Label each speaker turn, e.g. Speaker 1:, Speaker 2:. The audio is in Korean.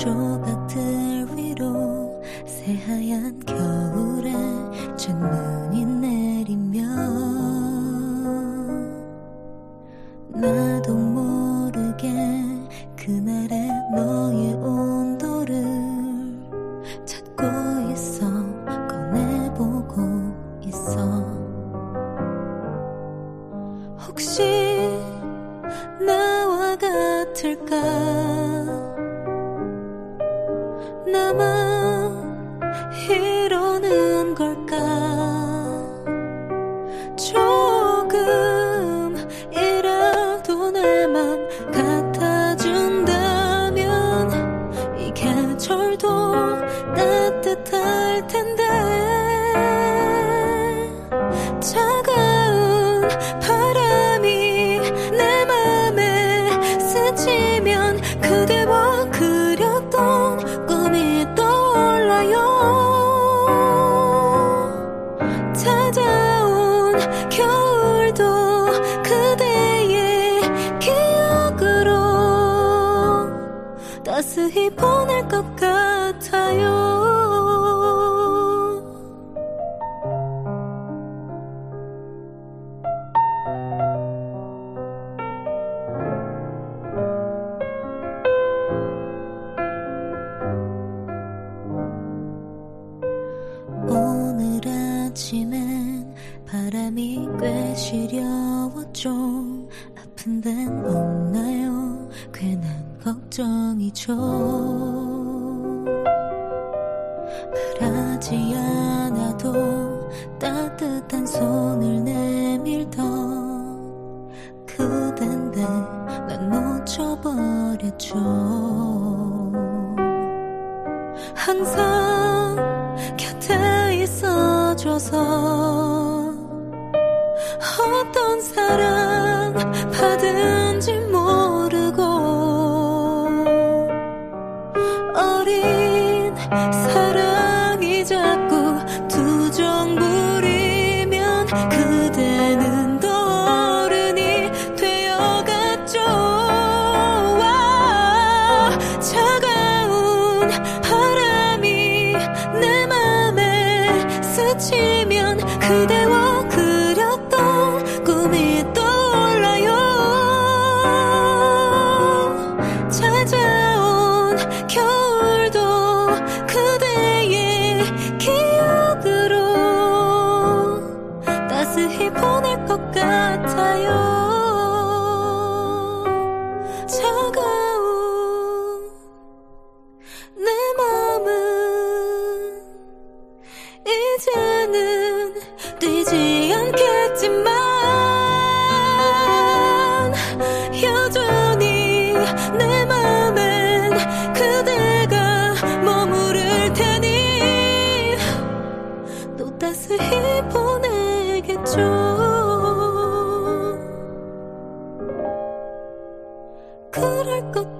Speaker 1: 조각들 위로 새하얀 겨울에 첫눈이 내리면 나도 모르게 그날의 너의 온도를 찾고 있어 꺼내보고 있어. 혹시 나와 같을까 나만 이러는 걸까 따스히 보낼 것 같아요. 오늘 아침엔 바람이 꽤 시려웠죠 아픈 데는 없나요? 괜한 걱정이죠. 바라지 않아도 따뜻한 손을 내밀던 그댄데 난 놓쳐버렸죠. 항상 곁에 있어줘서 어떤 사랑 받은 이제는 뛰지 않겠지만 여전히 내 맘엔 그대가 머무를 테니 또 따스히 보내겠죠. 그럴 것